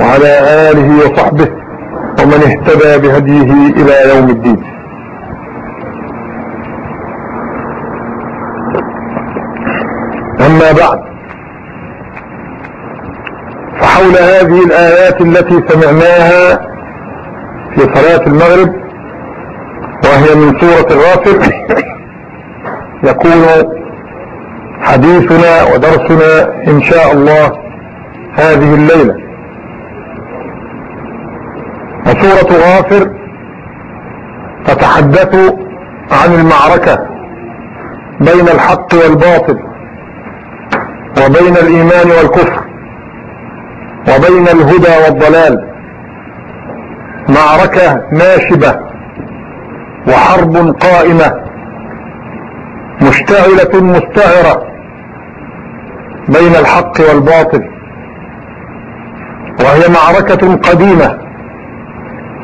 وعلى آله وصحبه ومن اهتدى بهديه إلى يوم الدين. أما بعد فحول هذه الآيات التي سمعناها في صلاة المغرب وهي من سورة الغافر يكون حديثنا ودرسنا إن شاء الله هذه الليلة. وسورة غافر تتحدث عن المعركة بين الحق والباطل وبين الإيمان والكفر وبين الهدى والضلال. معركة ناشبة وحرب قائمة مشتعلة مستعرة بين الحق والباطل وهي معركة قديمة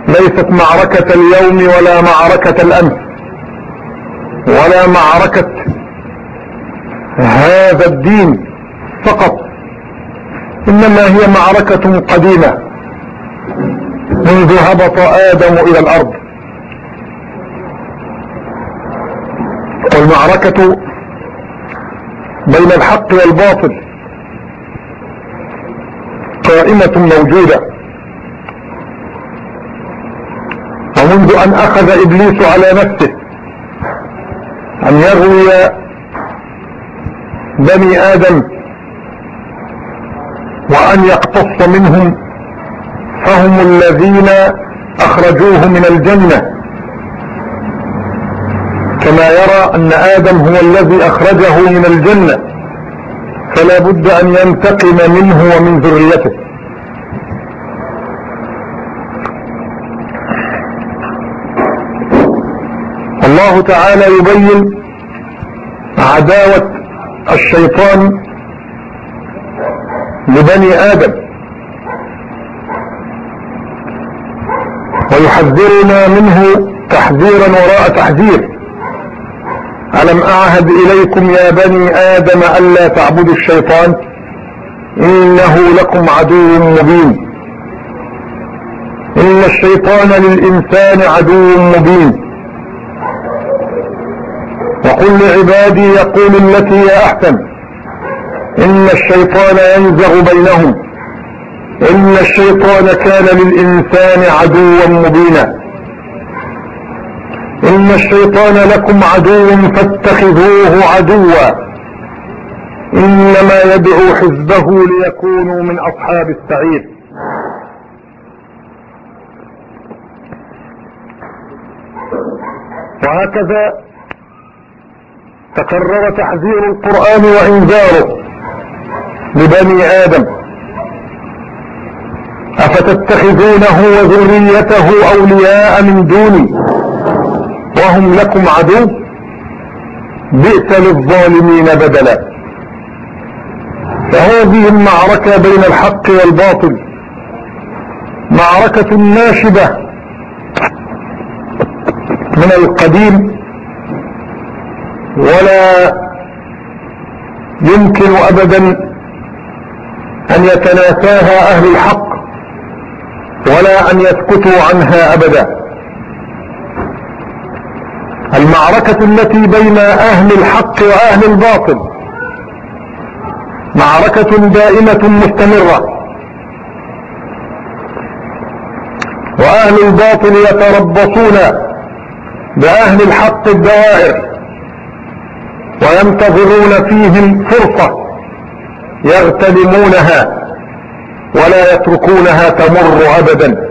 ليست معركة اليوم ولا معركة الأمس ولا معركة هذا الدين فقط إنما هي معركة قديمة منذ هبط آدم إلى الأرض. والمعركة بين الحق والباطل قائمة موجودة. أن أخذ إبليس على نفسه أن يغوي بني آدم وأن يقتص منهم فهم الذين أخرجوه من الجنة. كما يرى أن آدم هو الذي أخرجه من الجنة فلا بد أن ينتقم منه ومن ذريته. الله تعالى يبين عداوة الشيطان لبني آدم. ويحذرنا منه تحذيرا وراء تحذير. ألم أعهد إليكم يا بني آدم ألا تعبدوا الشيطان؟ إنه لكم عدو مبين. إن الشيطان للإنسان عدو مبين. وقل لعبادي يقول التي هي أحسن. إن الشيطان ينزغ بينهم. إن الشيطان كان للإنسان عدوا مبينا. إن الشيطان لكم عدو فاتخذوه عدوا. إنما يدعو حزبه ليكونوا من أصحاب السعير. وهكذا تكرر تحذير القرآن وإنذاره لبني آدم. أفتتخذونه وذريته أولياء من دوني وهم لكم عدو؟ بئس للظالمين بدلا. فهذه المعركة بين الحق والباطل. معركة ناشبة من القديم ولا يمكن ابدا أن يتناساها أهل الحق ولا أن يسكتوا عنها ابدا. المعركة التي بين أهل الحق وأهل الباطل معركة دائمة مستمرة. وأهل الباطل يتربصون بأهل الحق الدوائر. وينتظرون فيهم فرصة يغتنمونها ولا يتركونها تمر ابدا.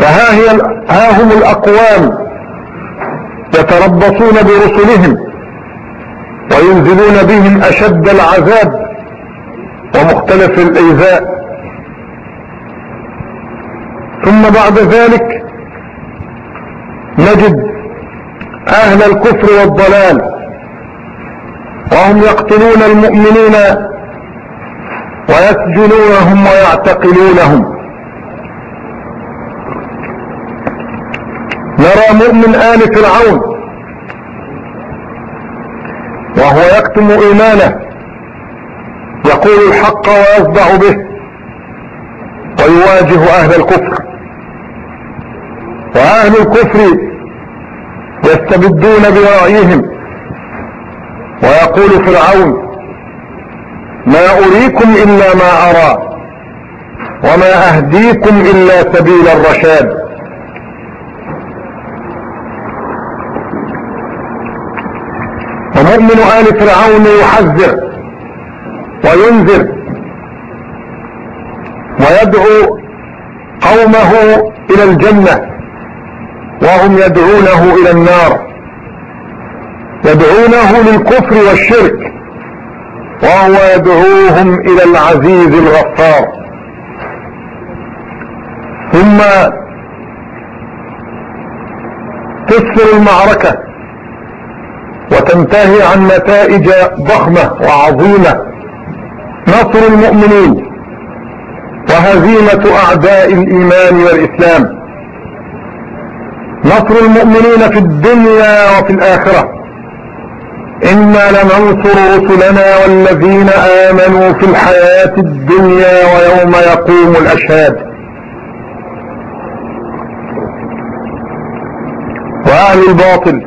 فها هي ها هم الأقوام يتربصون برسلهم وينزلون بهم أشد العذاب بمختلف الإيذاء. ثم بعد ذلك نجد أهل الكفر والضلال وهم يقتلون المؤمنين ويسجنونهم ويعتقلونهم. نرى مؤمن آل فرعون وهو يكتم إيمانه يقول الحق ويصدع به ويواجه أهل الكفر. وأهل الكفر يستبدون برأيهم. ويقول فرعون ما أريكم إلا ما أرى وما أهديكم إلا سبيل الرشاد. ومؤمن آل فرعون يحذر وينذر ويدعو قومه إلى الجنة. وهم يدعونه إلى النار. يدعونه للكفر والشرك. وهو يدعوهم إلى العزيز الغفار. ثم تسر المعركة وتنتهي عن نتائج ضخمة وعظيمة. نصر المؤمنين وهزيمة أعداء الإيمان والإسلام. نصر المؤمنين في الدنيا وفي الآخرة. إنا لننصر رسلنا والذين آمنوا في الحياة الدنيا ويوم يقوم الأشهاد. وأهل الباطل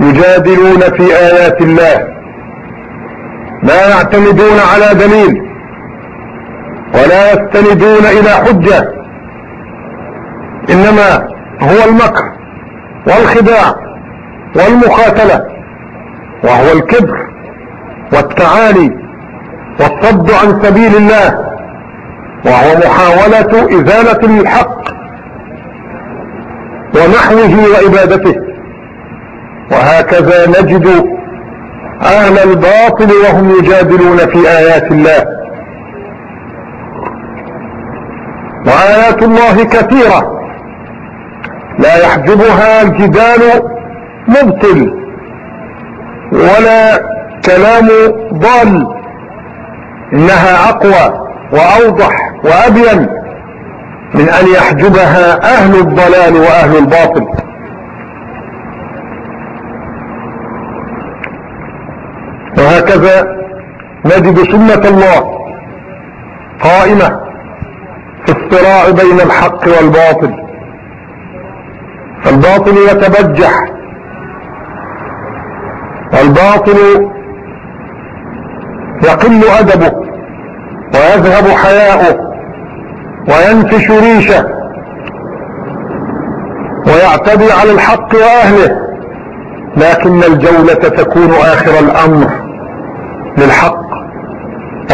يجادلون في آيات الله. لا يعتمدون على دليل ولا يستندون إلى حجة. إنما هو المكر والخداع والمخاتلة وهو الكبر والتعالي والصد عن سبيل الله وهو محاولة إزالة الحق ونحوه وعبادته. وهكذا نجد أهل الباطل وهم يجادلون في آيات الله. وآيات الله كثيرة. لا يحجبها الجدال مبطل ولا كلام ضال إنها أقوى وأوضح وأبين من أن يحجبها أهل الضلال وأهل الباطل. وهكذا نجد سنة الله قائمة في الصراع بين الحق والباطل. فالباطل يتبجح. والباطل يقل أدبه ويذهب حياؤه وينفش ريشه ويعتدي على الحق وأهله. لكن الجولة تكون آخر الأمر للحق.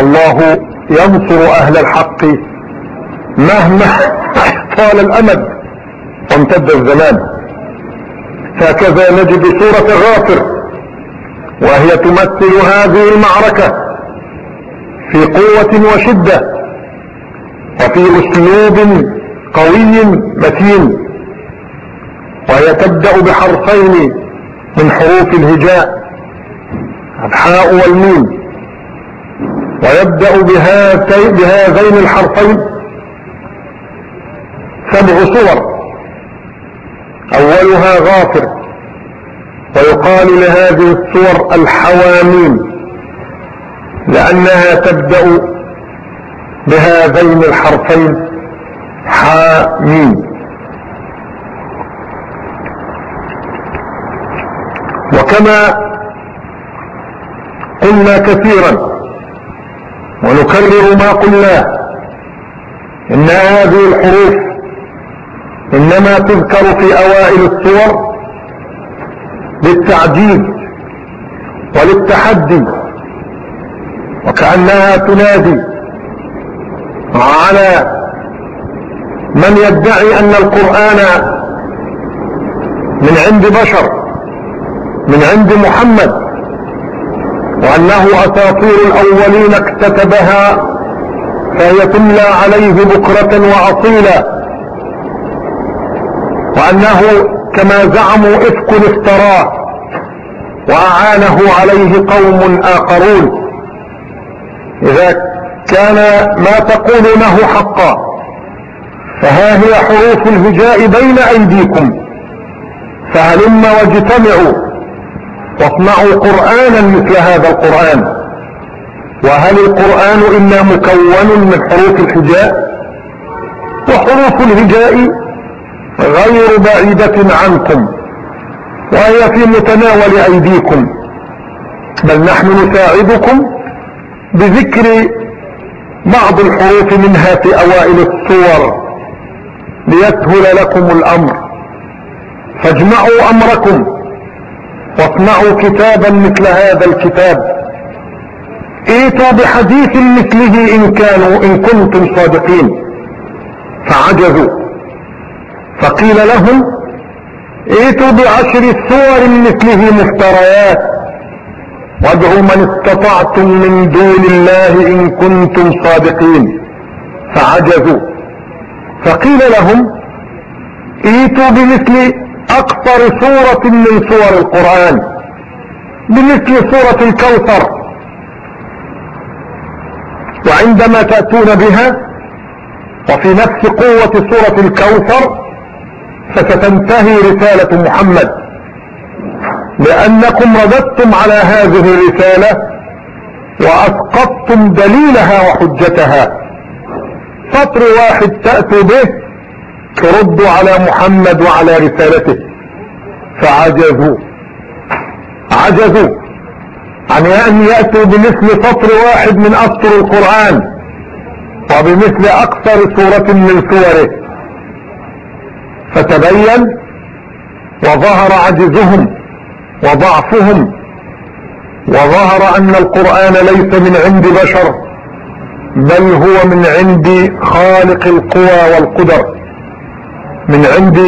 الله ينصر أهل الحق مهما طال الأمد. وامتد الزمان. هكذا نجد سورة غافر وهي تمثل هذه المعركة في قوة وشدة وفي أسلوب قوي متين وهي تبدأ بحرفين من حروف الهجاء الحاء والميم. ويبدأ بهذين الحرفين سبع صور أولها غافر. ويقال لهذه الصور الحواميم لأنها تبدأ بهذين الحرفين حاميم. وكما قلنا كثيرا ونكرر ما قلناه إن هذه الحروف إنما تذكر في أوائل الصور للتعجيز وللتحدي وكأنها تنادي على من يدعي أن القرآن من عند بشر من عند محمد وأنه أساطير الأولين اكتتبها فهي تملى عليه بكرة وأصيلا. وأنه كما زعموا إفك افتراه وأعانه عليه قوم آخرون. إذا كان ما تقولونه حقا فها هي حروف الهجاء بين أيديكم. فهلم واجتمعوا واصنعوا قرآنا مثل هذا القرآن. وهل القرآن إلا مكون من حروف الهجاء؟ وحروف الهجاء غير بعيدة عنكم وهي في متناول أيديكم بل نحن نساعدكم بذكر بعض الحروف منها في أوائل السور ليسهل لكم الأمر. فاجمعوا أمركم واصنعوا كتابا مثل هذا الكتاب. إيتوا بحديث مثله إن كانوا إن كنتم صادقين. فعجزوا. فقيل لهم إيتوا بعشر سور مثله مفتريات وادعوا من استطعتم من دون الله إن كنتم صادقين. فعجزوا. فقيل لهم إيتوا بمثل أكثر سورة من سور القرآن بمثل سورة الكوثر. وعندما تأتون بها وفي نفس قوة سورة الكوثر فستنتهي رسالة محمد. لأنكم رددتم على هذه الرسالة وأسقطتم دليلها وحجتها. سطر واحد تأتوا به تردوا على محمد وعلى رسالته. فعجزوا. عجزوا. عن أن يأتوا بمثل سطر واحد من أسطر القرآن وبمثل أكثر سورة من سوره. فتبين وظهر عجزهم وضعفهم وظهر أن القرآن ليس من عند بشر بل هو من عند خالق القوى والقدر من عند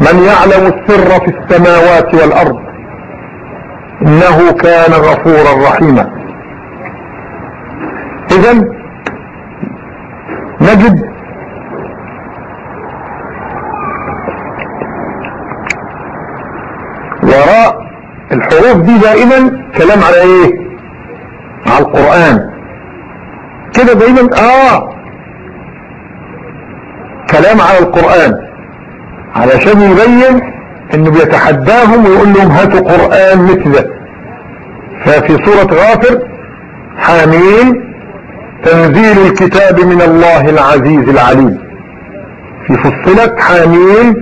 من يعلم السر في السماوات والأرض. إنه كان غفورا رحيما. اذا نجد وراء الحروف دي دائما كلام على إيه؟ على القرآن. كده دايما آه. كلام على القرآن. علشان يبين إنه بيتحداهم ويقول لهم هاتوا قرآن مثله ففي سورة غافر حامين تنزيل الكتاب من الله العزيز العليم. في فصلت حامين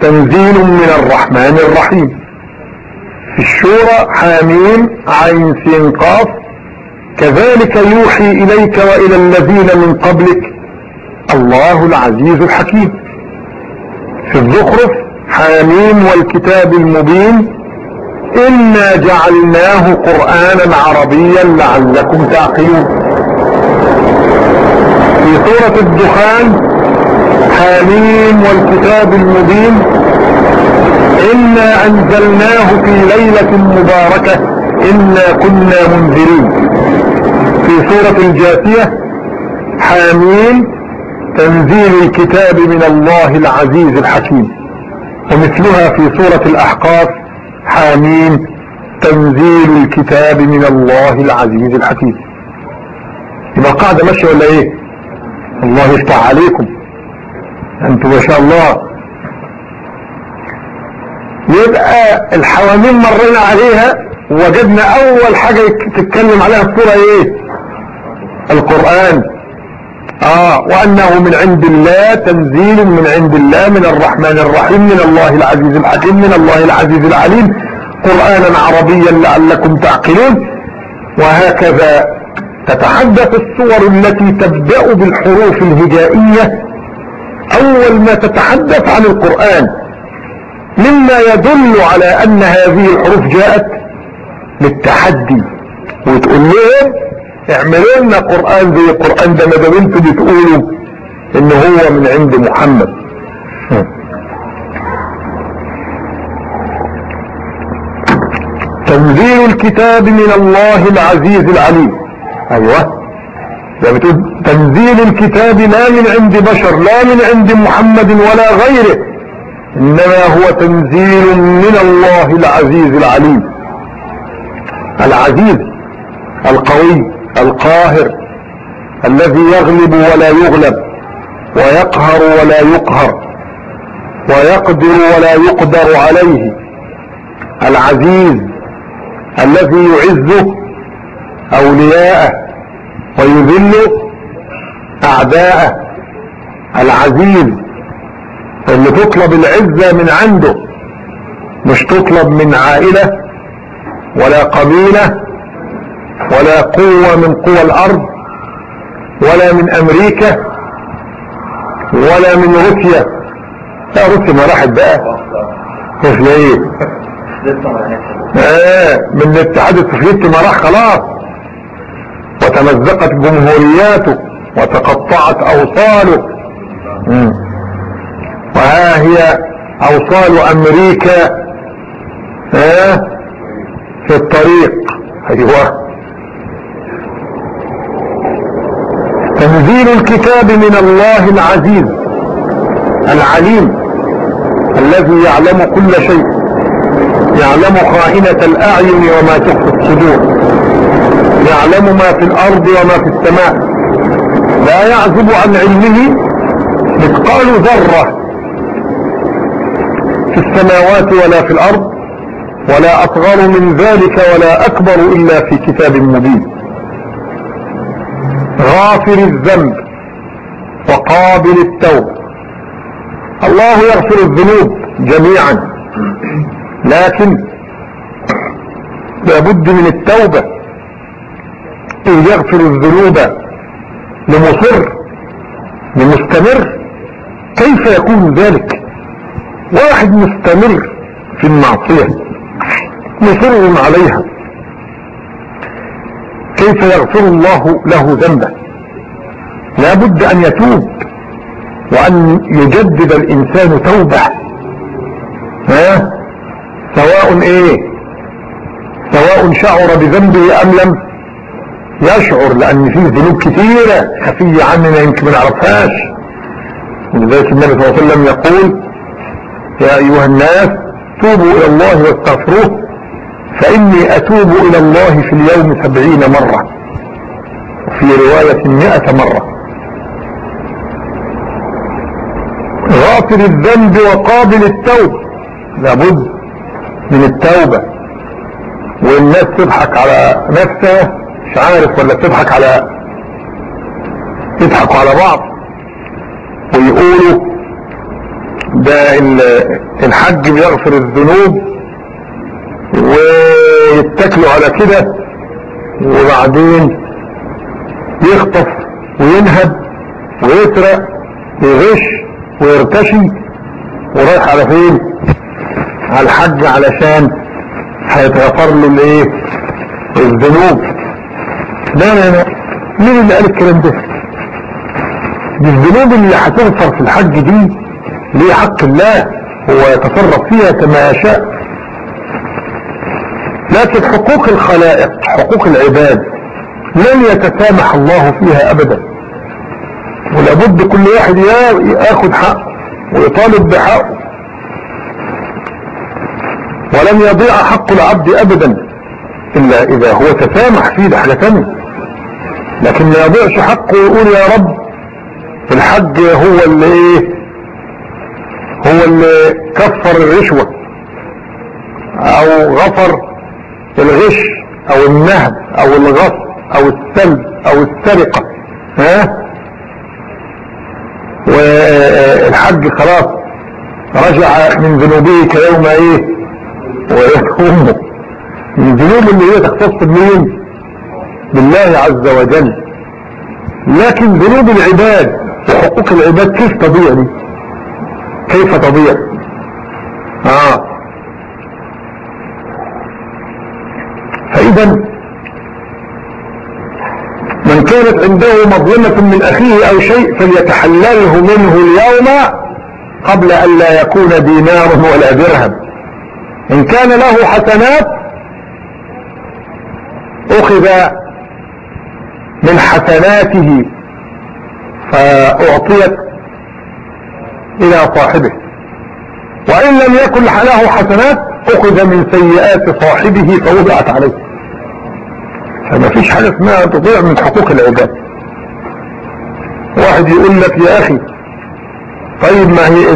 تنزيل من الرحمن الرحيم. الشورى حامين عين سين قاف. كذلك يوحي إليك وإلى الذين من قبلك. الله العزيز الحكيم. في الزخرف حاميم والكتاب المبين. إنا جعلناه قرآنا عربيا لعلكم تعقلون. في سورة الدخان حاميم والكتاب المبين. إنا أنزلناه في ليلة مباركة إنا كنا منذرين. في سورة الجاثية حاميم تنزيل الكتاب من الله العزيز الحكيم. ومثلها في سورة الأحقاف حامين تنزيل الكتاب من الله العزيز الحكيم. يبقى قاعدة ماشية ولا إيه؟ الله يفتح عليكم. أنتم ما شاء الله يبقى الحوامين مرينا عليها وجدنا أول حاجة تتكلم عليها الصورة إيه؟ القرآن. آه وأنه من عند الله تنزيل من عند الله من الرحمن الرحيم من الله العزيز الحكيم من الله العزيز العليم. قرآنا عربيا لعلكم تعقلون. وهكذا تتحدث الصور التي تبدأ بالحروف الهجائية. أول ما تتحدث عن القرآن مما يدل على أن هذه الحروف جاءت للتحدي. وتقول لهم اعملوا لنا قرآن زي القرآن ده ما دام أنتوا بتقولوا إن هو من عند محمد. تنزيل الكتاب من الله العزيز العليم. أيوه. ده بتقول تنزيل الكتاب لا من عند بشر لا من عند محمد ولا غيره. إنما هو تنزيل من الله العزيز العليم. العزيز القوي القاهر الذي يغلب ولا يغلب ويقهر ولا يقهر ويقدر ولا يقدر عليه. العزيز الذي يعزه أولياءه ويذل أعداءه. العزيز اللي تطلب العزة من عنده مش تطلب من عائلة ولا قبيلة ولا قوة من قوى الأرض ولا من أمريكا ولا من روسيا. لا روسيا ما راحت بقى. روسيا إيه آه من الاتحاد السوفيتي ما راح خلاص. وتمزقت جمهورياته وتقطعت أوصاله. وها هي أوصال أمريكا آه في الطريق. أيوه. تنزيل الكتاب من الله العزيز العليم الذي يعلم كل شيء يعلم خائنة الأعين وما تخفي الصدور يعلم ما في الأرض وما في السماء لا يعزب عن علمه مثقال ذرة. في السماوات ولا في الأرض ولا أصغر من ذلك ولا أكبر إلا في كتاب مبين. غافر الذنب وقابل التوبة الله يغفر الذنوب جميعا لكن لابد من التوبة. إن يغفر الذنوب لمصر لمستمر كيف يكون ذلك؟ واحد مستمر في المعصية مصر عليها. كيف يغفر الله له ذنبه؟ لا بد أن يتوب وأن يجدد الإنسان توبة. ها؟ سواء إيه؟ سواء شعر بذنبه أم لم؟ يشعر لأن فيه ذنوب كثيرة خفية عننا يمكن ما نعرفهاش. ولذلك النبي صلى الله عليه وسلم يقول يا أيها الناس توبوا إلى الله واستغفروه فإني أتوب إلى الله في اليوم سبعين مرة وفي رواية مئة مرة. غافر الذنب وقابل التوب لابد من التوبة. والناس تضحك على نفسها مش عارف ولا تضحك على يضحكوا على بعض ويقولوا ده الحج بيغفر الذنوب ويتكلوا على كده وبعدين يخطف وينهب ويسرق ويغش ويرتشي ورايح على فين؟ على الحج علشان هيتغفر له الايه؟ الذنوب. لا لا لا. مين اللي قال الكلام ده؟ دي الذنوب اللي هتغفر في الحج دي ليه حق الله هو يتصرف فيها كما يشاء. لكن حقوق الخلائق حقوق العباد لن يتسامح الله فيها أبدا. ولابد كل واحد ياخد حقه ويطالب بحقه. ولن يضيع حق العبد أبدا إلا إذا هو تسامح فيه ده حاجة ثانية لكن ما يضيعش حقه ويقول يا رب الحج هو اللي إيه؟ اللي كفر الرشوة أو غفر الغش أو النهب أو الغصب أو السلب أو السرقة ها؟ والحج خلاص رجع من ذنوبه كيوم إيه؟ ويومه من الذنوب اللي هي تختص بمين؟ بالله عز وجل. لكن ذنوب العباد وحقوق العباد كيف تضيع دي؟ كيف تضيع؟ آه. فإذا من كانت عنده مظلمة من أخيه أو شيء فليتحلله منه اليوم قبل أن لا يكون دينار ولا درهم. إن كان له حسنات أخذ من حسناته فأعطيت إلى صاحبه. وإن لم يكن له حسنات أخذ من سيئات صاحبه فوضعت عليه. فما فيش حاجة اسمها تضيع من حقوق العباد. واحد يقول لك يا أخي طيب ما هي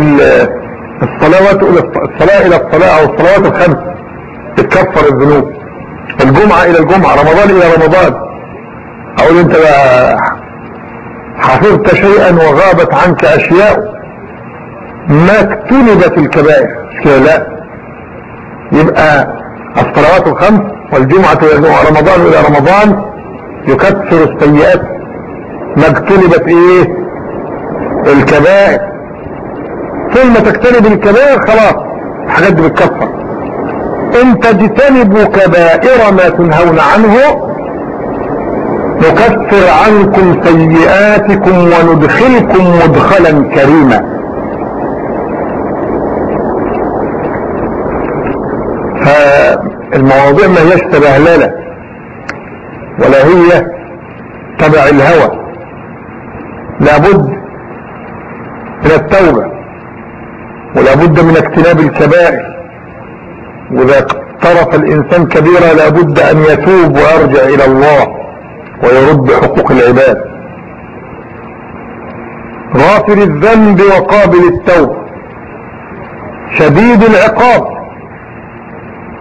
الصلوات الصلاة إلى الصلاة أو الصلوات الخمس. تكفر الذنوب. الجمعة إلى الجمعة رمضان إلى رمضان. أقول أنت بقى حفظت شيئا وغابت عنك أشياء؟ ما اكتنبت الكبائر. لا. يبقى الصلوات الخمس والجمعة إلى رمضان إلى رمضان يكفر السيئات. ما اجتنبت إيه؟ الكبائر. ثم تجتنب الكبائر خلاص. الحاجات دي بتكفر. إن تجتنبوا كبائر ما تنهون عنه نكفر عنكم سيئاتكم وندخلكم مدخلا كريما. فالمواضيع ما هيش تبهلله ولا هي تبع الهوى. لابد من التوبة ولابد من اجتناب الكبائر. وإذا اقترف الإنسان كبيرة لابد أن يتوب ويرجع إلى الله ويرد حقوق العباد. غافر الذنب وقابل التوب شديد العقاب.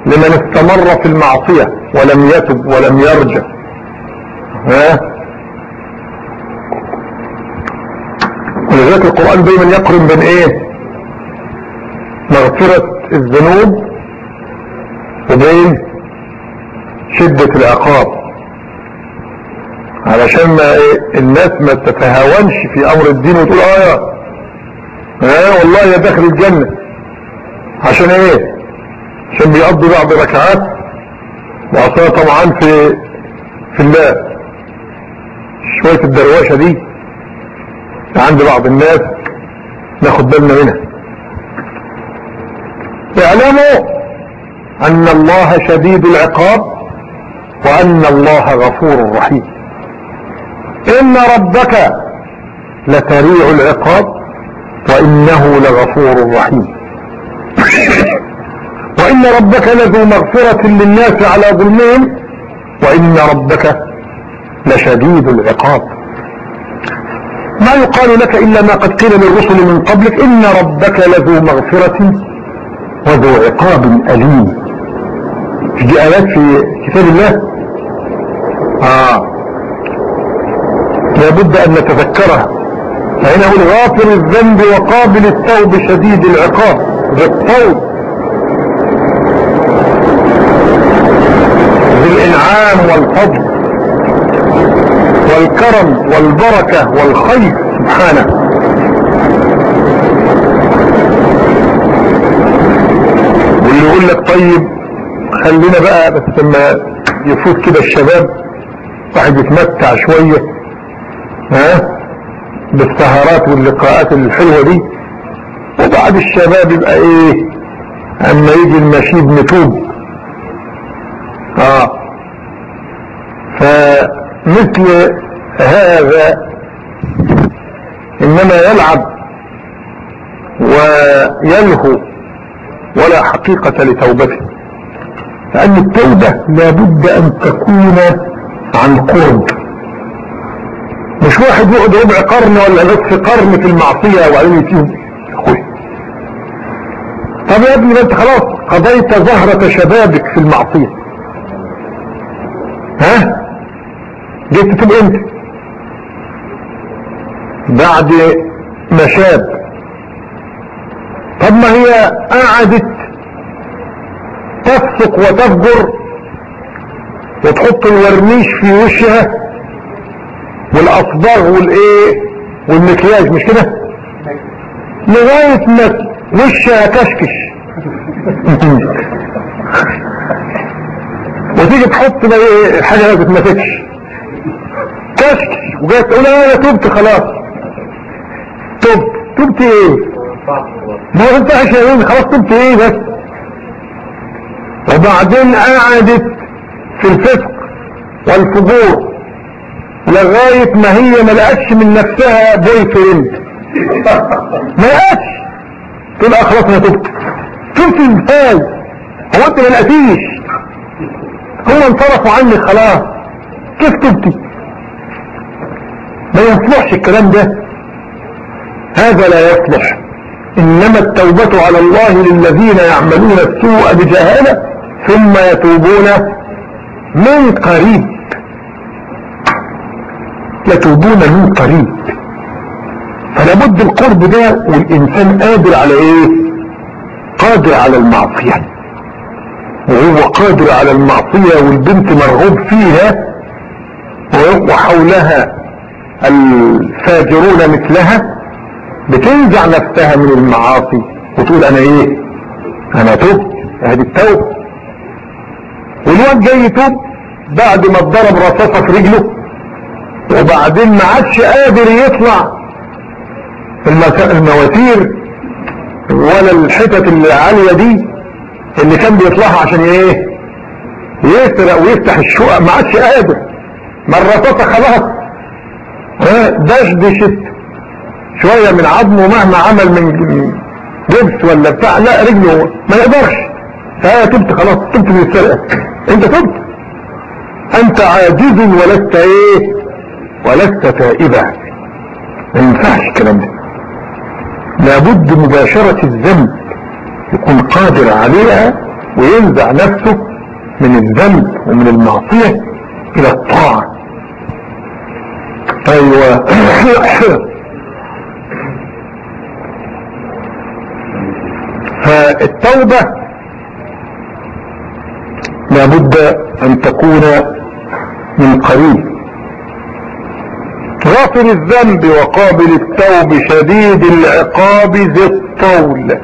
لمن استمر في المعصية ولم يتب ولم يرجع. ها؟ ولذلك القرآن دايما يقرن بين إيه؟ مغفرة الذنوب وبين شدة العقاب. علشان ما إيه؟ الناس ما تتهاونش في أمر الدين وتقول آه آه والله يا داخل الجنة. عشان إيه؟ عشان بيقضي بعض ركعات وعصايا طبعا في في الله شوية الدرواشة دي عند بعض الناس ناخد بالنا منها. اعلموا أن الله شديد العقاب وأن الله غفور رحيم. إن ربك لسريع العقاب وإنه لغفور رحيم. وإن ربك لذو مغفرة للناس على ظلمهم وإن ربك لشديد العقاب. ما يقال لك إلا ما قد قيل للرسل من قبلك إن ربك لذو مغفرة وذو عقاب أليم. دي آيات في كتاب الله آه لابد أن نتذكرها. فهنا هو غافر الذنب وقابل التوب شديد العقاب. ذي التوب ذي الانعام والفضل والكرم والبركة والخير سبحانه. واللي يقول لك طيب خلينا بقى بس لما يفوت كده الشباب واحد يتمتع شوية ها؟ بالسهرات واللقاءات الحلوة دي. وبعد الشباب يبقى إيه؟ أما يجي المشيب نتوب آه. فمثل هذا إنما يلعب ويلهو ولا حقيقة لتوبته. لأن التوبة لابد أن تكون عن قرب. مش واحد يقعد ربع قرن ولا نصف قرن في المعصية وبعدين يتوب أخوي. طب يا ابني أنت خلاص قضيت زهرة شبابك في المعصية. ها؟ جيت تتوب إمتى؟ بعد ما شاب طب ما هي قعدت تفسق وتفجر وتحط الورنيش في وشها والاصباغ والإيه والمكياج مش كده؟ لغاية ما وشها كشكش. وتيجي تحط بقى إيه الحاجة ما تتمسكش كشكش وجاي تقول أنا تبت خلاص. تبت. تبت إيه؟ ما انت عشان خلاص تبت إيه بس؟ وبعدين قعدت في الفسق والفجور لغاية ما هي ما لقتش من نفسها بوي فريند ما لقتش. تقول آه خلاص أنا تبت. تبت إزاي هو انت ما لقيتيش هم انصرفوا عني خلاص. كيف تبتي؟ ما يصلحش الكلام ده. هذا لا يصلح. إنما التوبة على الله للذين يعملون السوء بجهالة ثم يتوبون من قريب. يتوبون من قريب. فلا بد القرب ده والإنسان قادر على إيه؟ قادر على المعصية. وهو قادر على المعصية والبنت مرغوب فيها وحولها الفاجرون مثلها بتنزع نفسها من المعاصي وتقول أنا إيه؟ أنا توب هذه التوب. والواد جاي يتوب بعد ما اتضرب رصاصة في رجله وبعدين ما عادش قادر يطلع المواتير ولا الحتت العالية دي اللي كان بيطلعها عشان إيه؟ يسرق ويفتح الشقق ما عادش قادر. ما الرصاصة خلاص دشدشت شوية من عظمه مهما عمل من جبس ولا بتاع لا رجله ما يقدرش. فهي تبت خلاص تبت من السرقة. انت تبت. انت عاجز ولست إيه؟ ولست تائبا. ما ينفعش الكلام ده. لابد مباشرة الذنب يكون قادر عليها وينزع نفسه من الذنب ومن المعصية إلى الطاعة. أيوه. فالتوبة لابد أن تكون من قريب. غافر الذنب وقابل التوب شديد العقاب ذي الطول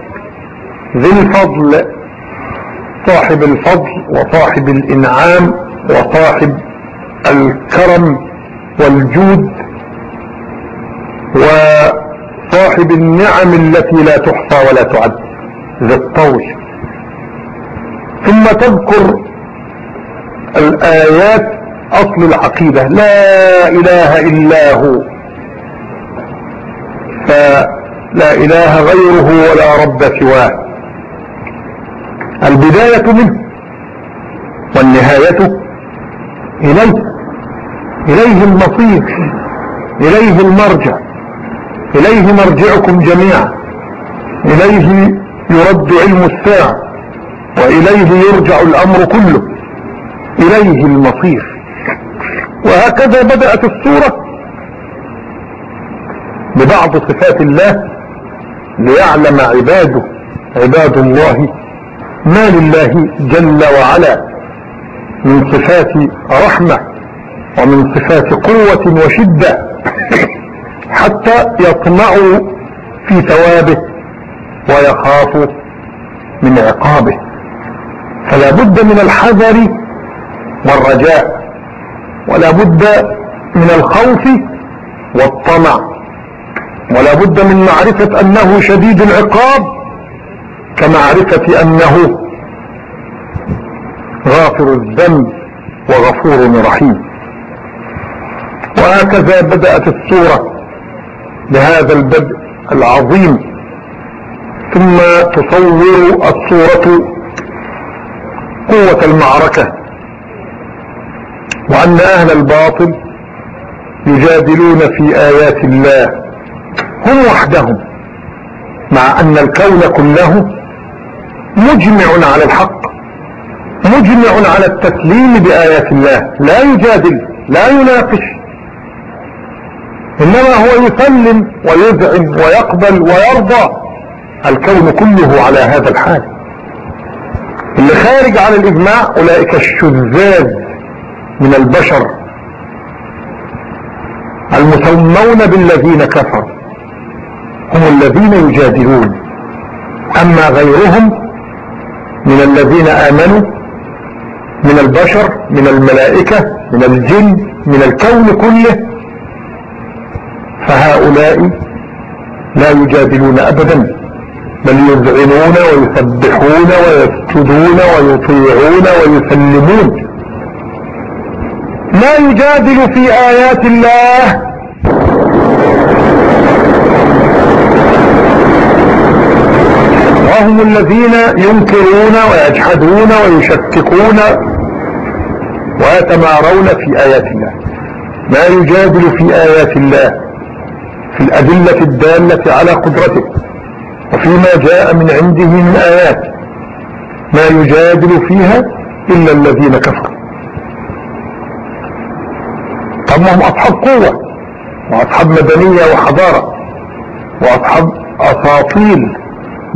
ذي الفضل. صاحب الفضل وصاحب الإنعام وصاحب الكرم. والجود وصاحب النعم التي لا تحصى ولا تعد ذي الطول ثم تذكر الآيات أصل العقيدة لا إله إلا هو. فلا إله غيره ولا رب سواه. البداية منه والنهاية إليه. إليه المصير إليه المرجع إليه مرجعكم جميعا إليه يرد علم الساعة وإليه يرجع الأمر كله إليه المصير. وهكذا بدأت السورة ببعض صفات الله ليعلم عباده عباد الله ما لله جل وعلا من صفات رحمة. ومن صفات قوة وشدة حتى يطمعوا في ثوابه ويخافوا من عقابه. فلا بد من الحذر والرجاء ولا بد من الخوف والطمع ولا بد من معرفة أنه شديد العقاب كمعرفة أنه غافر الذنب وغفور رحيم. وهكذا بدأت السورة بهذا البدء العظيم. ثم تصور السورة قوة المعركة وأن أهل الباطل يجادلون في آيات الله هم وحدهم مع أن الكون كله مجمع على الحق مجمع على التسليم بآيات الله لا يجادل لا يناقش. إنما هو يسلم ويذعن ويقبل ويرضى الكون كله على هذا الحال. اللي خارج عن الإجماع أولئك الشذاذ من البشر المسمون بالذين كفروا. هم الذين يجادلون. أما غيرهم من الذين آمنوا من البشر من الملائكة من الجن من الكون كله فهؤلاء لا يجادلون ابدا بل يذعنون ويسبحون ويسجدون ويطيعون ويسلمون. ما يجادل في آيات الله. وهم الذين ينكرون ويجحدون ويشككون ويتمارون في آيات الله. ما يجادل في آيات الله. في الأدلة الدالة على قدرته وفيما جاء من عنده من آيات ما يجادل فيها إلا الذين كفروا. طب هم أصحاب قوة وأصحاب مدنية وحضارة وأصحاب أساطيل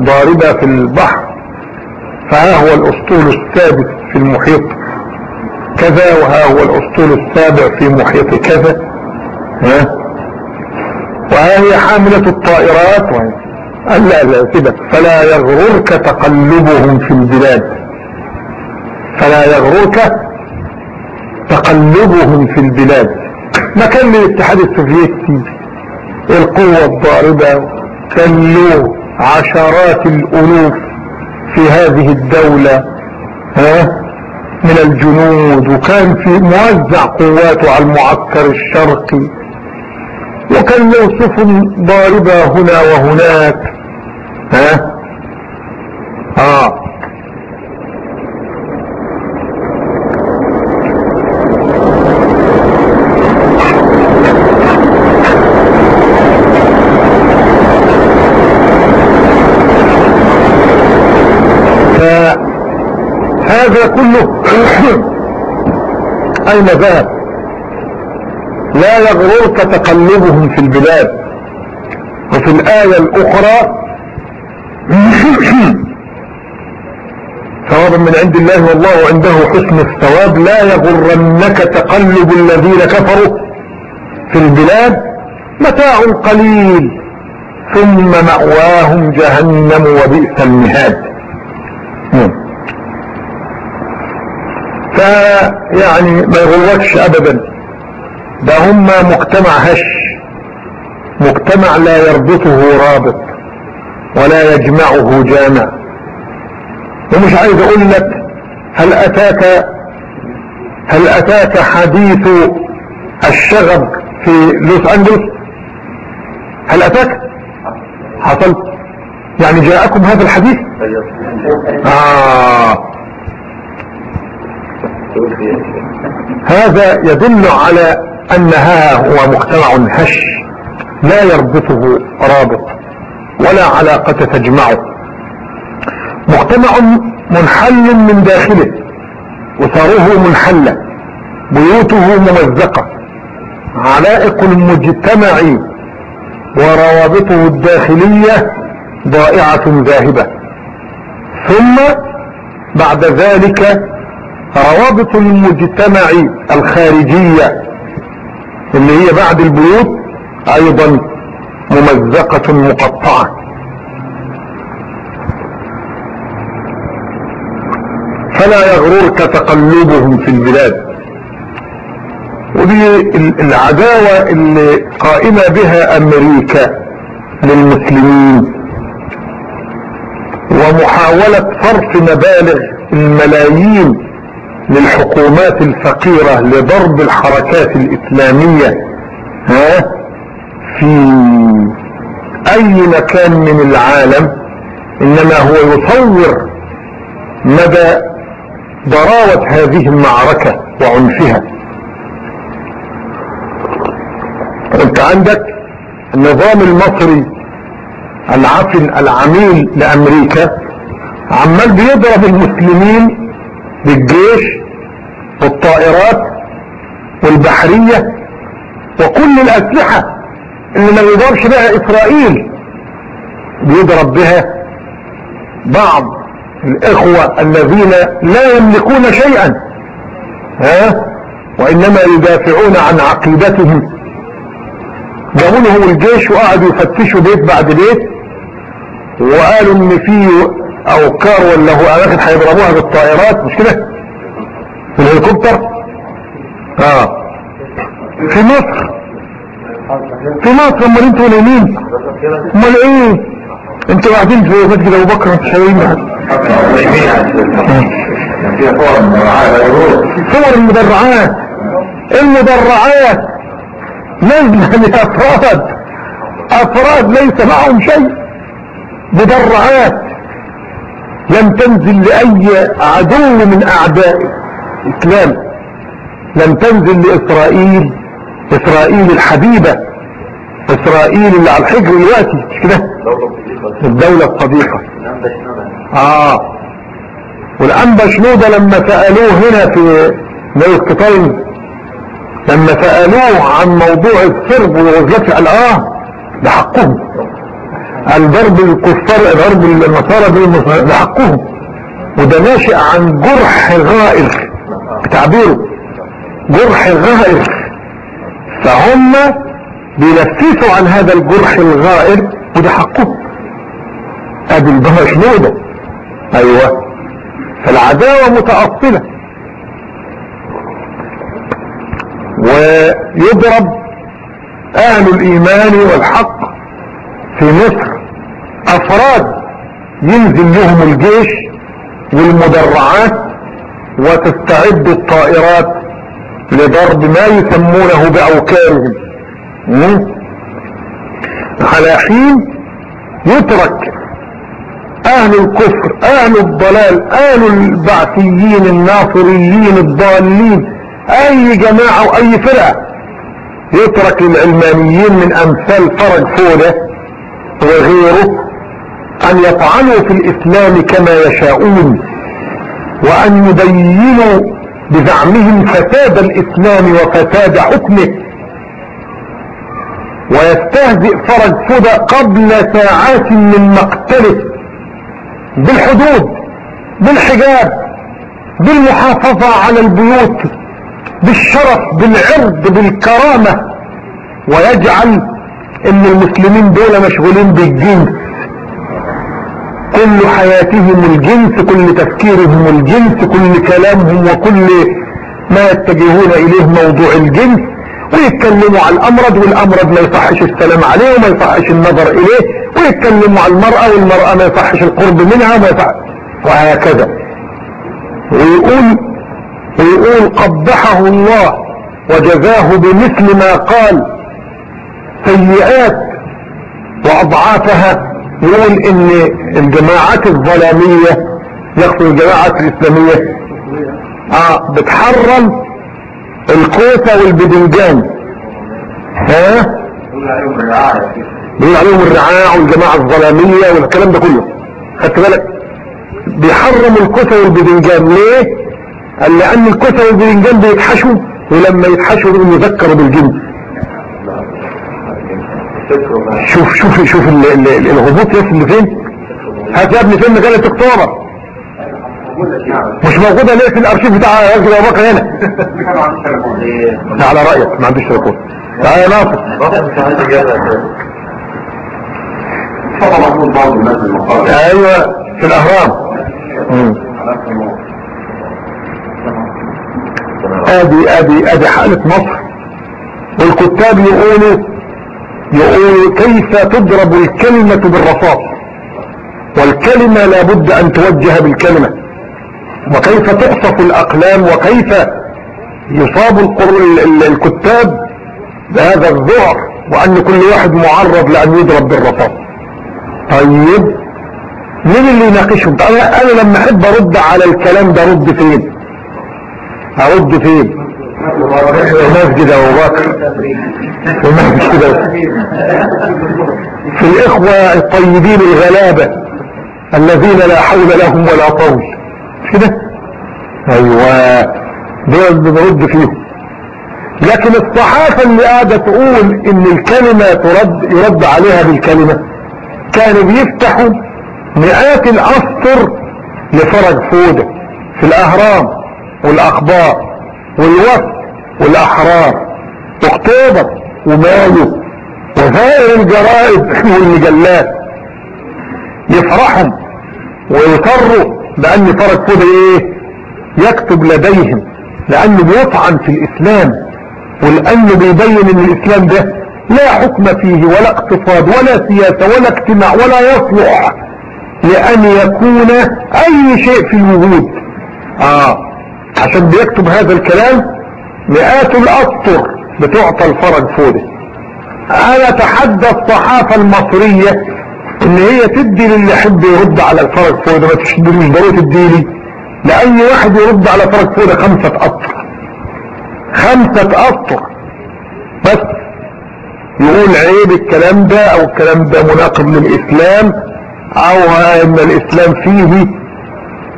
ضاربة في البحر. فها هو الأسطول السادس في المحيط. كذا وها هو الأسطول السابع في محيط كذا. ها؟ وها هي حاملة الطائرات. ألا لا سيبك فلا يغررك تقلبهم في البلاد. فلا يغررك تقلبهم في البلاد. ما كان للاتحاد السوفيتي القوة الضاربة كان له عشرات الألوف في هذه الدولة ها من الجنود. وكان في موزع قواته على المعسكر الشرقي. وكان له سفن ضاربة هنا وهناك؟ ها؟ آه. هذا كله اين ذهب لا يغررك تقلبهم في البلاد. وفي الآية الأخرى ثوابا من عند الله والله عنده حسن الثواب. لا يغرنك تقلب الذين كفروا في البلاد. متاع قليل. ثم مأواهم جهنم وبئس المهاد. فيعني ما يغركش ابدا. ده هم مجتمع هش مجتمع لا يربطه رابط ولا يجمعه جامع. ومش عايز أقول لك هل أتاك هل أتاك حديث الشغب في لوس أنجلوس؟ هل أتاك؟ حصل. يعني جاءكم هذا الحديث؟ آه. هذا يدل على انها هو مجتمع هش لا يربطه رابط ولا علاقة تجمعه. مجتمع منحل من داخله أسره منحلة بيوته ممزقة علائق المجتمع وروابطه الداخلية ضائعة ذاهبة. ثم بعد ذلك روابط المجتمع الخارجية اللي هي بعد البيوت أيضا ممزقة مقطعة. فلا يغررك تقلبهم في البلاد. ودي العداوة اللي قائمة بها أمريكا للمسلمين. ومحاولة صرف مبالغ الملايين للحكومات الفقيرة لضرب الحركات الإسلامية ها؟ في أي مكان من العالم إنما هو يصور مدى ضراوة هذه المعركة وعنفها. أنت عندك النظام المصري العفن العميل لأمريكا عمال بيضرب المسلمين بالجيش والطائرات والبحرية وكل الأسلحة اللي ما بيضربش بها إسرائيل. بيضرب بها بعض الإخوة الذين لا يملكون شيئا ها؟ وإنما يدافعون عن عقيدتهم. جابوا لهم الجيش وقعدوا يفتشوا بيت بعد بيت وقالوا إن في اوكار ولا هو أماكن هيضربوها بالطائرات مش كده؟ في الهليكوبتر؟ آه. في مصر؟ في مصر أمال أنتوا اليمين أمال إيه؟ أنتوا قاعدين في مسجد أبو بكر أنتوا شايفين صور المدرعات. المدرعات. نزل لأفراد أفراد ليس معهم شيء. مدرعات. لم تنزل لأي عدو من أعداء الإسلام. لم تنزل لإسرائيل إسرائيل الحبيبة إسرائيل اللي على الحجر دلوقتي. مش كده الدولة الصديقة. آه. والأنبا شنودة لما سألوه هنا في نيويورك تايمز لما سألوه عن موضوع السرب وغزلته قال آه ده حقهم. الضرب الكفار ضرب النصارى ده حقهم وده ناشئ عن جرح غائر بتعبيره جرح غائر. فهم بينفسوا عن هذا الجرح الغائر وده حقهم. ادي البهر شنودة أيوه. فالعداوة متأصلة. ويضرب أهل الإيمان والحق في مصر. أفراد ينزل لهم الجيش والمدرعات وتستعد الطائرات لضرب ما يسمونه باوكارهم على حين يترك أهل الكفر أهل الضلال أهل البعثيين الناصريين الضالين أي جماعة واي فرقة يترك العلمانيين من أمثال فرج فودة وغيره أن يطعنوا في الإسلام كما يشاءون وأن يبينوا بزعمهم فساد الإسلام وفساد حكمه. ويستهزئ فرج فودة قبل ساعات من مقتله بالحدود بالحجاب بالمحافظة على البيوت بالشرف بالعرض بالكرامة. ويجعل إن المسلمين دول مشغولين بالجنس كل حياتهم الجنس كل تفكيرهم الجنس كل كلامهم وكل ما يتجهون إليه موضوع الجنس ويتكلموا على الامرض والامرض ما يصحش السلام عليه وما يصحش النظر إليه ويتكلموا على المرأة والمرأة ما يصحش القرب منها وما يصحش وهكذا. ويقول ويقول قبحه الله وجزاه بمثل ما قال سيئات وأضعافها يقول إن الجماعات الظلامية يقصد الجماعات الإسلامية آه بتحرم الكوسة والبدنجان. ها؟ بيقول عليهم الرعاع والجماعة الظلامية والكلام ده كله. خدت بالك؟ بيحرم الكوسة والبدنجان. ليه؟ قال لأن الكوسة والبدنجان بيتحشوا ولما يتحشوا بيقوم يذكروا بالجنس شوف شوف شوف ال- ال- ال- الهبوط يصل لفين هات يا ابني فين مجلة اكتوبر مش موجودة ليه في الأرشيف بتاع راجل أبو بكر هنا؟ على رأيك ما عندوش تليفون. تعالى يا ناصر. أيوه في الأهرام. آدي آدي آدي حالة مصر. والكتاب يقولوا يقولوا كيف تضرب الكلمة بالرصاص؟ والكلمة لابد أن توجه بالكلمة. وكيف تقصف الأقلام؟ وكيف يصاب الكتاب بهذا الذعر؟ وأن كل واحد معرض لأن يضرب بالرصاص. طيب مين اللي يناقشهم؟ أنا أنا لما أحب أرد على الكلام ده ارد فين؟ أرد فين؟ في ابو بكر كده. في الإخوة الطيبين الغلابة الذين لا حول لهم ولا طول. كده؟ أيوه. دول بنرد فيهم. لكن الصحافة اللي قاعدة تقول إن الكلمة ترد يرد عليها بالكلمة كانوا بيفتحوا مئات الأسطر لفرج فودة في الأهرام والاخبار والوفد. والأحرار واكتوبر ومايو وسائر الجرائد والمجلات. يفرحوا ويصروا بأن فرج فودة إيه؟ يكتب لديهم لأنه بيطعن في الإسلام ولأنه بيبين إن الإسلام ده لا حكم فيه ولا اقتصاد ولا سياسة ولا اجتماع ولا يصلح لأن يكون أي شيء في الوجود. آه عشان بيكتب هذا الكلام مئات الأسطر بتعطى الفرج فوده أنا اتحدى الصحافة المصرية إن هي تدي للي يحب يرد على الفرج فوده ما تشدلوش ضروري تديلي لأي واحد يرد على فرج فوده خمسة أسطر. خمسة أسطر. بس. يقول عيب الكلام ده أو الكلام ده مناقض للإسلام أو إن الإسلام فيه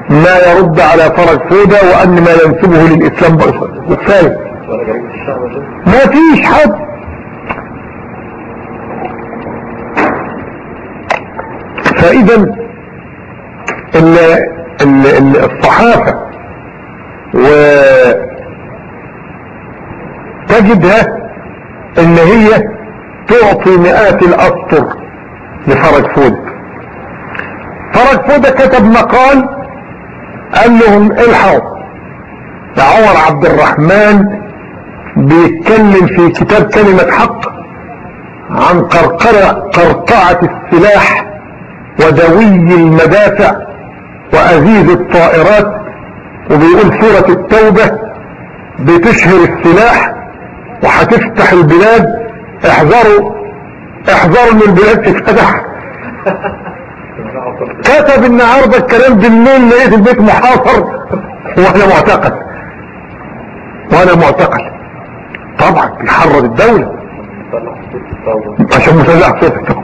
ما يرد على فرج فوده وأن ما ينسبه للإسلام كفايه ما فيش حد فإذا الصحافة وتجدها إن هي تعطي مئات الأسطر لفرج فودة. فرج فودة كتب مقال قال لهم الحقوا عمر عبد الرحمن بيتكلم في كتاب كلمة حق عن قرقرة قرقعة السلاح ودوي المدافع وأزيز الطائرات وبيقول سورة التوبة بتشهر السلاح وهتفتح البلاد احذروا احذروا إن البلاد تفتح كتب النهارده الكلام بالليل لقيت البيت محاصر وأنا معتقل وأنا معتقل طبعا بيحرر الدولة. عشان مسلح صوتك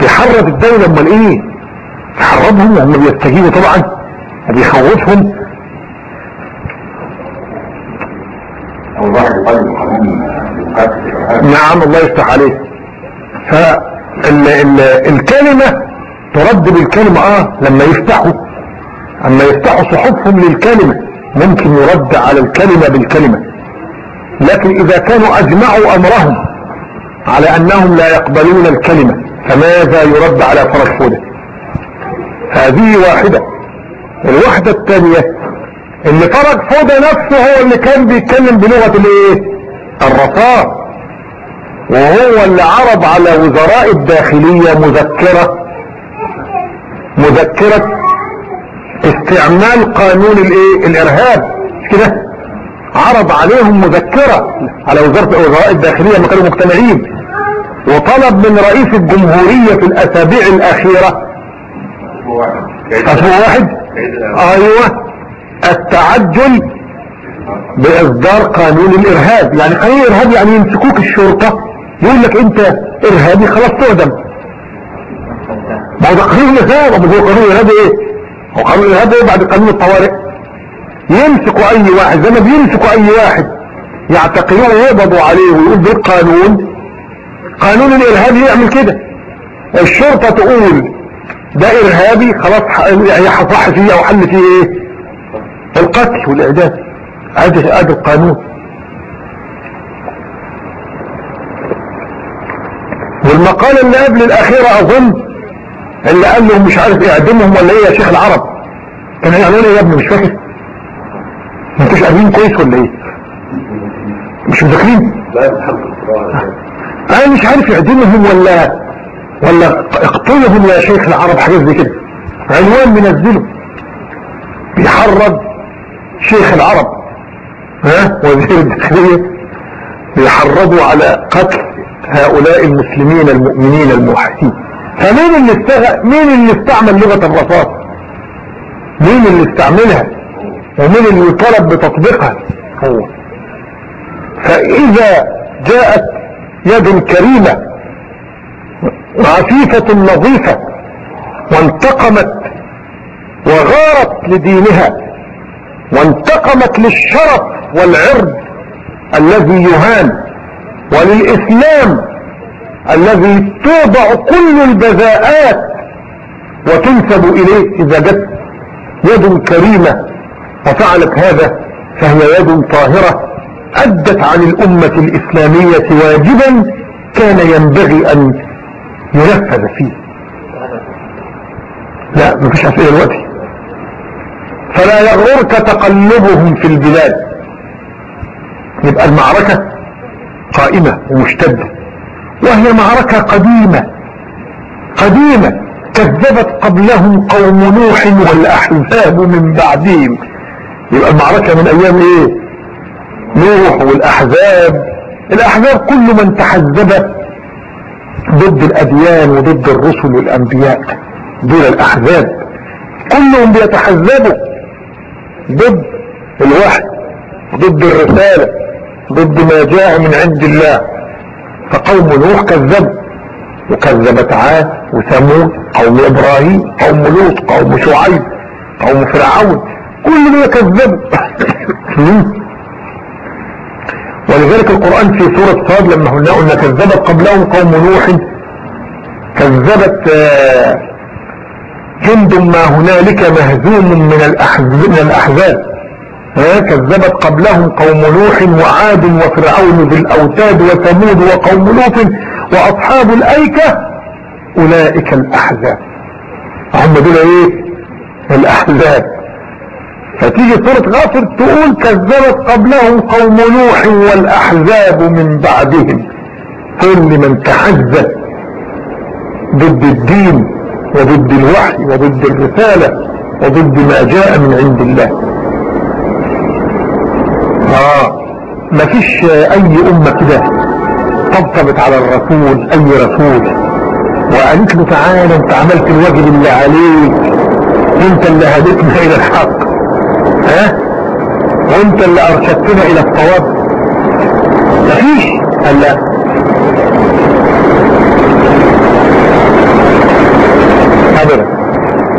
بيحرر الدولة أمال إيه؟ بيحررهم هم بيستجيبوا طبعا. وبيخوفهم نعم الله يفتح عليك. فالكلمة ترد بالكلمة آه لما يفتحوا. اما يفتحوا صحفهم للكلمة. ممكن يرد على الكلمة بالكلمة. لكن إذا كانوا أجمعوا أمرهم على أنهم لا يقبلون الكلمة فماذا يرد على فرج فوده؟ هذه واحدة. الوحدة الثانية إن فرج فوده نفسه هو اللي كان بيتكلم بلغة الإيه؟ الرصاص. وهو اللي عرض على وزراء الداخلية مذكرة مذكرة استعمال قانون الايه؟ الإرهاب. كده؟ عرض عليهم مذكرة على وزارة وزراء الداخلية ما كانوا مجتمعين وطلب من رئيس الجمهورية في الأسابيع الأخيرة. أسبوع واحد. أيوه. التعجل بإصدار قانون الإرهاب. يعني قانون الإرهاب يعني يمسكوك الشرطة. يقول لك أنت إرهابي خلاص تعدم ده قانون الإرهاب أبو قانون الإرهاب إيه؟ هو قانون الارهاب إيه بعد قانون الطوارئ. يمسكوا أي واحد زي ما بيمسكوا أي واحد يعتقلوه ويقبضوا عليه ويقول بالقانون. قانون الإرهاب يعمل كده. الشرطة تقول ده إرهابي خلاص هيصح فيه أو حل فيه إيه؟ القتل والإعدام. ادي ادي القانون. والمقالة اللي قبل الأخيرة أظن اللي قال لهم مش عارف اعدمهم ولا إيه يا شيخ العرب؟ كان هيعملوا إيه يا ابني مش فاكر. انتوش قاعدين كويس ولا إيه؟ مش مذاكرين؟ أنا مش عارف يعدمهم ولا ولا اقتلهم يا شيخ العرب حاجات زي كده. عنوان منزله. بيحرض شيخ العرب. ها؟ وزير الداخلية. بيحرضوا على قتل هؤلاء المسلمين المؤمنين الموحدين. فمين اللي استغ... مين اللي استعمل لغة الرصاص؟ مين اللي استعملها؟ ومين اللي طلب بتطبيقها؟ هو. فإذا جاءت يد كريمة عفيفة نظيفة وانتقمت وغارت لدينها وانتقمت للشرف والعرض الذي يهان وللإسلام الذي توضع كل البذاءات وتنسب إليه إذا جت يد كريمة وفعلت هذا فهي يد طاهرة أدت عن الأمة الإسلامية واجبا كان ينبغي أن ينفذ فيه. لا مفيش أسئلة دلوقتي. فلا يغررك تقلبهم في البلاد. يبقى المعركة قائمة ومشتدة. وهي معركة قديمة. قديمة. كذبت قبلهم قوم نوح والأحزاب من بعدهم. يبقى المعركة من أيام إيه؟ نوح والأحزاب. الأحزاب كل من تحزب ضد الأديان وضد الرسل والأنبياء دول الأحزاب. كلهم بيتحزبوا ضد الوحي ضد الرسالة ضد ما جاء من عند الله. فقوم نوح كذبوا وكذبت عاد وثمود قوم إبراهيم قوم لوط قوم شعيب قوم فرعون كل دول كذبوا ولذلك القرآن في سورة صاد لما قلنا كذبت قبلهم قوم نوح كذبت آه، جند ما هنالك مهزوم من الأحزاب. كذبت قبلهم قوم نوح وعاد وفرعون ذي الأوتاد وثمود وقوم لوط وأصحاب الأيكة أولئك الأحزاب. هم دول إيه؟ الأحزاب. فتيجي سورة غافر تقول كذبت قبلهم قوم نوح والأحزاب من بعدهم. كل من تحزب ضد الدين وضد الوحي وضد الرسالة وضد ما جاء من عند الله آه مفيش أي أمة كده طبطبت على الرسول أي رسول. وقالت له تعالى أنت عملت الواجب اللي عليك. انت اللي هدتنا إلى الحق. ها؟ وأنت اللي أرشدتنا إلى الصواب مفيش قال لا. أبدا.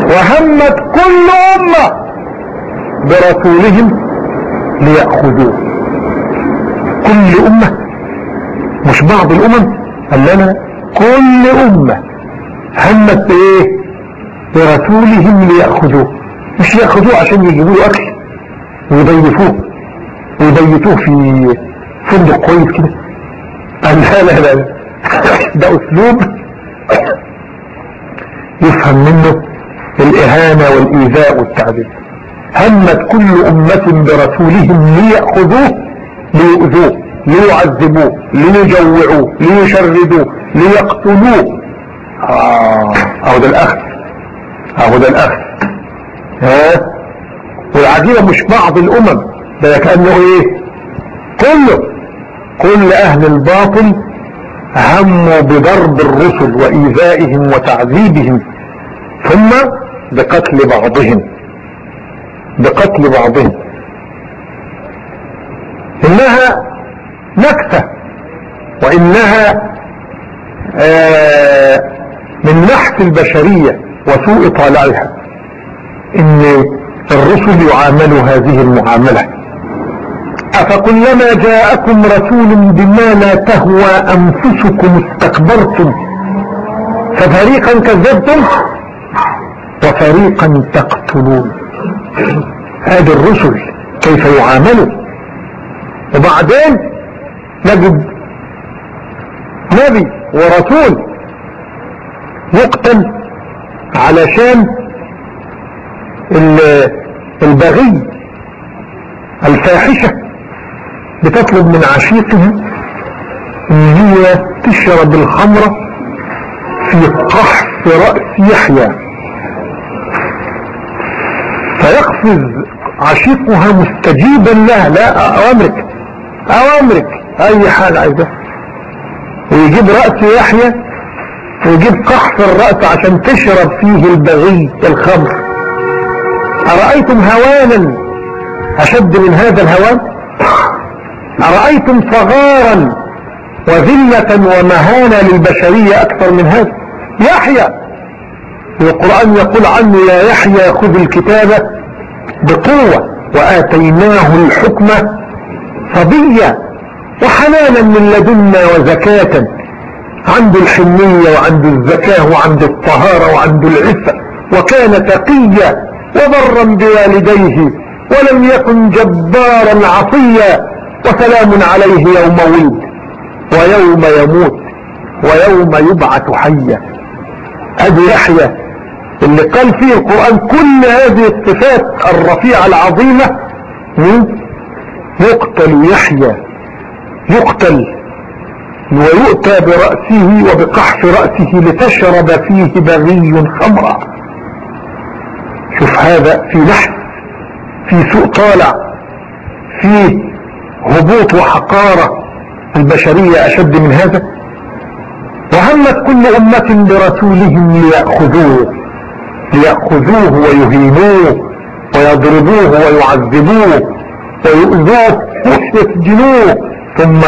وهمت كل أمة برسولهم ليأخذوه. كل أمة مش بعض الأمم. قال لنا كل أمة همت بإيه؟ برسولهم ليأخذوه. مش يأخذوه عشان يجيبوا له أكل ويضيفوه ويبيتوه في فندق كويس كده. قال لا لا لا ده أسلوب يفهم منه الإهانة والإيذاء والتعذيب. همت كل أمة برسولهم ليأخذوه ليؤذوه. ليعذبوه ليجوعوه ليشردوه ليقتلوه آه اهو ده الأخذ. اهو ده الأخذ. ها؟ والعجيبة مش بعض الأمم ده كأنه إيه؟ كله كل أهل الباطل هموا بضرب الرسل وإيذائهم وتعذيبهم ثم بقتل بعضهم. بقتل بعضهم. إنها نكتة وإنها آه من نحت البشرية وسوء طالعها إن الرسل يعاملوا هذه المعاملة. أفكلما جاءكم رسول بما لا تهوى أنفسكم استكبرتم ففريقا كذبتم وفريقا تقتلون. هذه الرسل كيف يعاملوا؟ وبعدين نجد نبي ورسول يقتل علشان البغي الفاحشة بتطلب من عشيقه ان هي تشرب الخمرة في قحف رأس يحيى. فيقفز عشيقها مستجيبا لها لا اوامرك اوامرك أي حاجة عايزة. ويجيب رأس يحيى ويجيب قحف الرأس عشان تشرب فيه البغي الخمر. أرأيتم هوانا؟ أشد من هذا الهوان؟ أرأيتم صغارا وذلة ومهانة للبشرية أكثر من هذا؟ يحيى! القرآن يقول عنه يا يحيى خذ الكتابة بقوة وآتيناه الحكم صبيا وحنانا من لدنا وزكاة. عنده الحنية وعنده الزكاة وعنده الطهارة وعنده العفة وكان تقيا وبرا بوالديه ولم يكن جبارا عصيا وسلام عليه يوم ولد ويوم يموت ويوم يبعث حيا. ادي يحيى اللي قال فيه القرآن كل هذه الصفات الرفيعة العظيمة يقتل يحيى. يقتل ويؤتى برأسه وبقحف رأسه لتشرب فيه بغي خمرا. شوف هذا في لحن في سوء طالع في هبوط وحقارة البشرية أشد من هذا. وهمت كل أمة برسولهم ليأخذوه ليأخذوه ويهينوه ويضربوه ويعذبوه ويؤذوه ويسجنوه ثم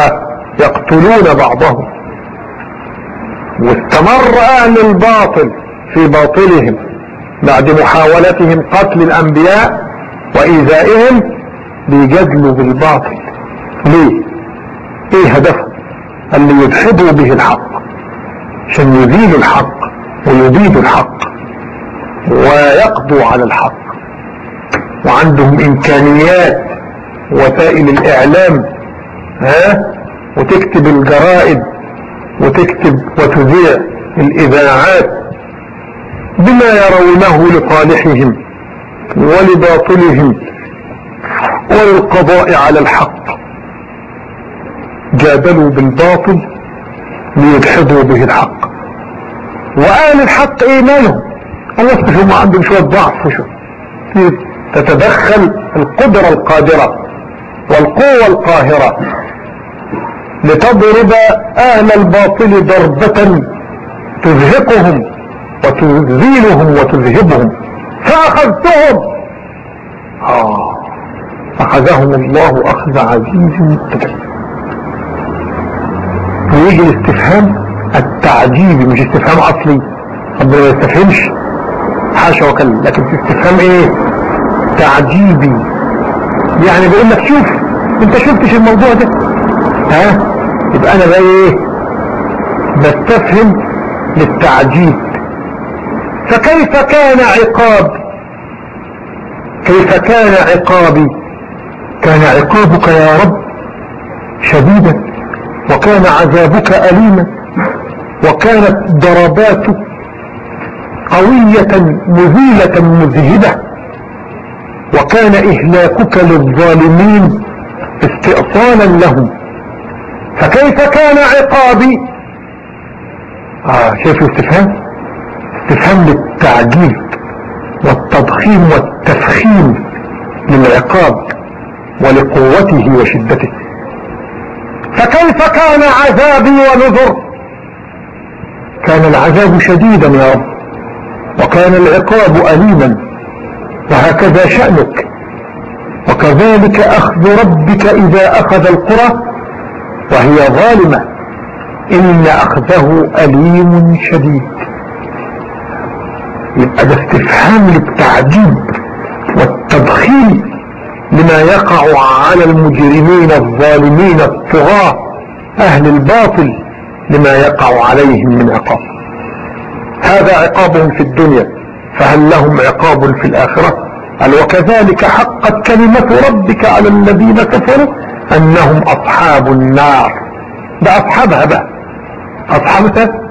يقتلون بعضهم. واستمر أهل الباطل في باطلهم بعد محاولتهم قتل الأنبياء وإيذائهم بيجادلوا بالباطل. ليه؟ إيه هدفهم؟ اللي يدحضوا به الحق عشان يزيلوا الحق ويبيدوا الحق ويقضوا على الحق. وعندهم إمكانيات وسائل الإعلام ها؟ وتكتب الجرائد وتكتب وتذيع الإذاعات بما يرونه لصالحهم ولباطلهم وللقضاء على الحق. جادلوا بالباطل ليدحضوا به الحق. وآل الحق إيمانهم. الله هم عندهم شوية ضعف وشو تتدخل القدرة القادرة والقوة القاهرة. لتضرب أهل الباطل ضربة تزهقهم وتزيلهم وتذهبهم. فأخذتهم. آه. اخذهم الله أخذ عزيز مقتدر ويجي الاستفهام التعجيبي مش استفهام أصلي. ربنا ما يستفهمش. حاشا وكلا لكن في استفهام إيه؟ تعجيبي. يعني بيقول لك شوف أنت شفتش الموضوع ده؟ ها؟ يبقى أنا بقى إيه؟ بستفهم للتعجيب. فكيف كان عقاب؟ كيف كان عقابي؟ كان عقابك يا رب شديدا وكان عذابك أليما وكانت ضرباتك قوية مذيلة مذهبة وكان إهلاكك للظالمين استئصالا لهم. فكيف كان عقابي؟ آه شايف الاستفهام استفهام للتعجيل والتضخيم والتفخيم للعقاب ولقوته وشدته. فكيف كان عذابي ونذر؟ كان العذاب شديدا يا رب وكان العقاب أليما وهكذا شأنك. وكذلك أخذ ربك إذا أخذ القرى وهي ظالمة. إن أخذه أليم شديد. يبقى ده استفهام للتعجيب والتضخيم لما يقع على المجرمين الظالمين الطغاة أهل الباطل لما يقع عليهم من عقاب. هذا عقابهم في الدنيا فهل لهم عقاب في الآخرة؟ قال وكذلك حقت كلمة ربك على الذين كفروا أنهم أصحاب النار. ده أصحابها بقى أصحابها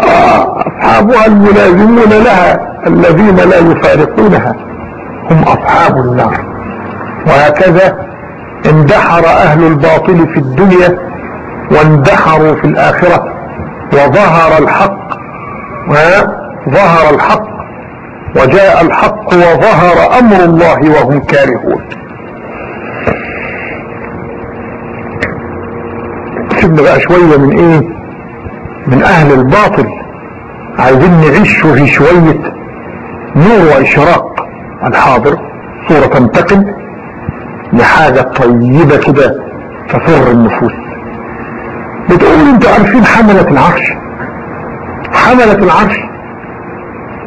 آه أصحابها الملازمون لها الذين لا يفارقونها. هم أصحاب النار. وهكذا اندحر أهل الباطل في الدنيا واندحروا في الآخرة. وظهر الحق وظهر الحق. وجاء الحق وظهر أمر الله وهم كارهون. سيبنا بقى شوية من إيه؟ من أهل الباطل. عايزين نعيش في شوية نور وإشراق. الحاضر صورة تنتقل لحاجة طيبة كده تفر النفوس. بتقول أنتوا عارفين حملة العرش؟ حملة العرش.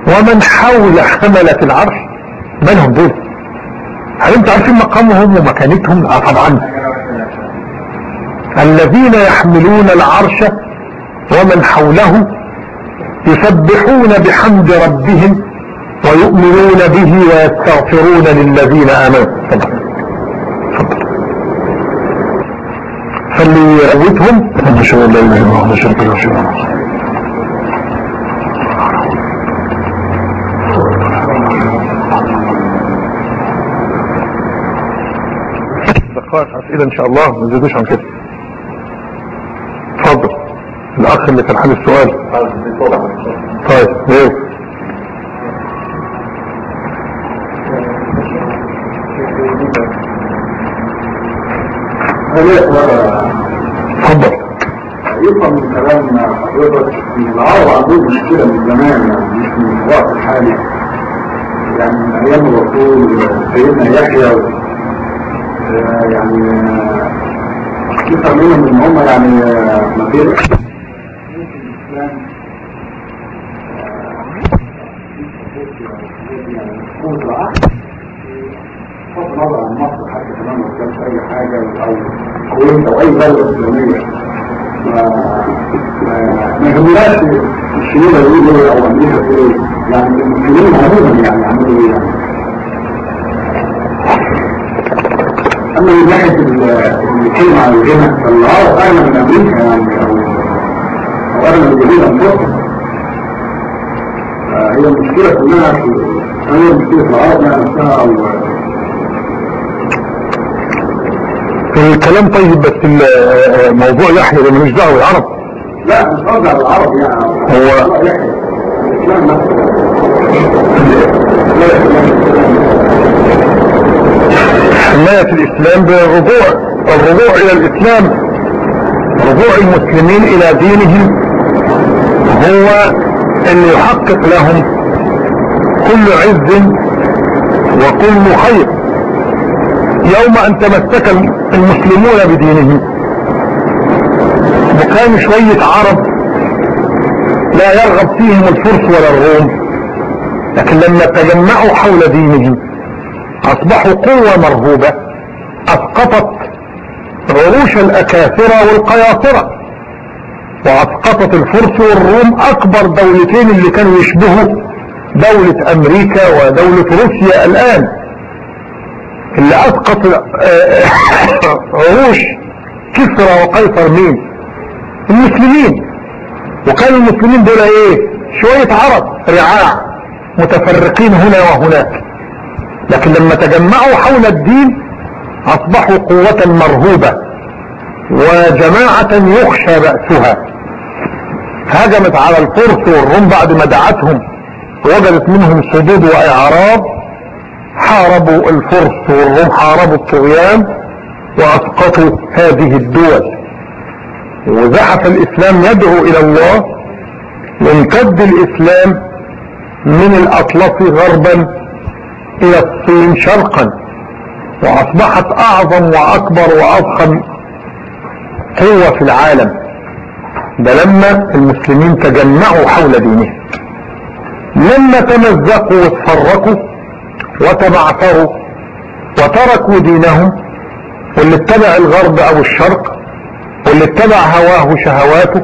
ومن حول حملة العرش؟ من هم دول؟ هل أنتوا عارفين مقامهم ومكانتهم؟ آه طبعا. الذين يحملون العرش ومن حوله يسبحون بحمد ربهم ويؤمنون به ويستغفرون للذين آمنوا. فاللي يقوتهم ما شاء الله لا اله الا الله شريك له شيء دقائق اسئله إن شاء الله. ما نزيدوش عن كده اتفضل الاخ اللي كان حل السؤال. طيب إيه اتفضل. يفهم من كلام حضرتك إن العرب عندهم مشكلة من زمان يعني مش من الوقت الحالي. يعني من أيام الرسول سيدنا يحيى آه، يعني آه، يفهم منهم إن هم يعني آه، ما بين بغض النظر عن مصر حتى كمان ما كانش اي حاجة أو الكويت أو اي دوله اسلاميه ما يهمناش الشيوعيه يقولوا إيه أو أمريكا تقول إيه يعني المسلمين عموما يعني عملوا إيه يعني أما من ناحية ال- الكلمة عن الغنى فالعرب اغنى من أمريكا يعني. من جميع انفسهم هي المشكلة كلها في هي مشكله العرب نفسها أو الكلام طيب بس ال- موضوع يحيى ده ملوش دعوة بالعرب. لا مش قصدي على العرب يعني. هو-. حماية الإسلام بالرجوع الرجوع إلى الإسلام رجوع المسلمين إلى دينهم. هو اللي يحقق لهم كل عز وكل خير. يوم أن تمسك المسلمون بدينهم. وكانوا شوية عرب لا يرغب فيهم الفرس ولا الروم لكن لما تجمعوا حول دينهم أصبحوا قوة مرهوبة أسقطت عروش الاكاثرة والقياصرة. وأسقطت الفرس والروم أكبر دولتين اللي كانوا يشبهوا دولة أمريكا ودولة روسيا الآن. اللي أسقط آه، عروش كسرى وقيصر مين؟ المسلمين. وكانوا المسلمين دول إيه؟ شوية عرب رعاع متفرقين هنا وهناك. لكن لما تجمعوا حول الدين أصبحوا قوة مرهوبة وجماعة يخشى بأسها. هجمت على الفرس والروم بعد ما دعتهم وجدت منهم صدود وإعراض. حاربوا الفرس والروم حاربوا الطغيان وأسقطوا هذه الدول. وزحف الإسلام يدعو إلى الله وامتد الإسلام من الأطلس غربا إلى الصين شرقا. وأصبحت أعظم وأكبر وأضخم قوة في العالم. ده لما المسلمين تجمعوا حول دينهم. لما تمزقوا وتفرقوا وتبعثروا وتركوا دينهم واللي اتبع الغرب أو الشرق واللي اتبع هواه شهواته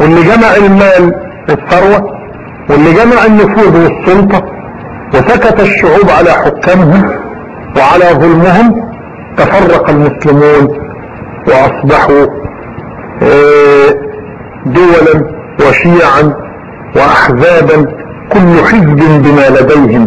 واللي جمع المال والثروة واللي جمع النفوذ والسلطة وسكت الشعوب على حكامهم وعلى ظلمهم تفرق المسلمون وأصبحوا آه، دولا وشيعا واحزابا كل حزب بما لديهم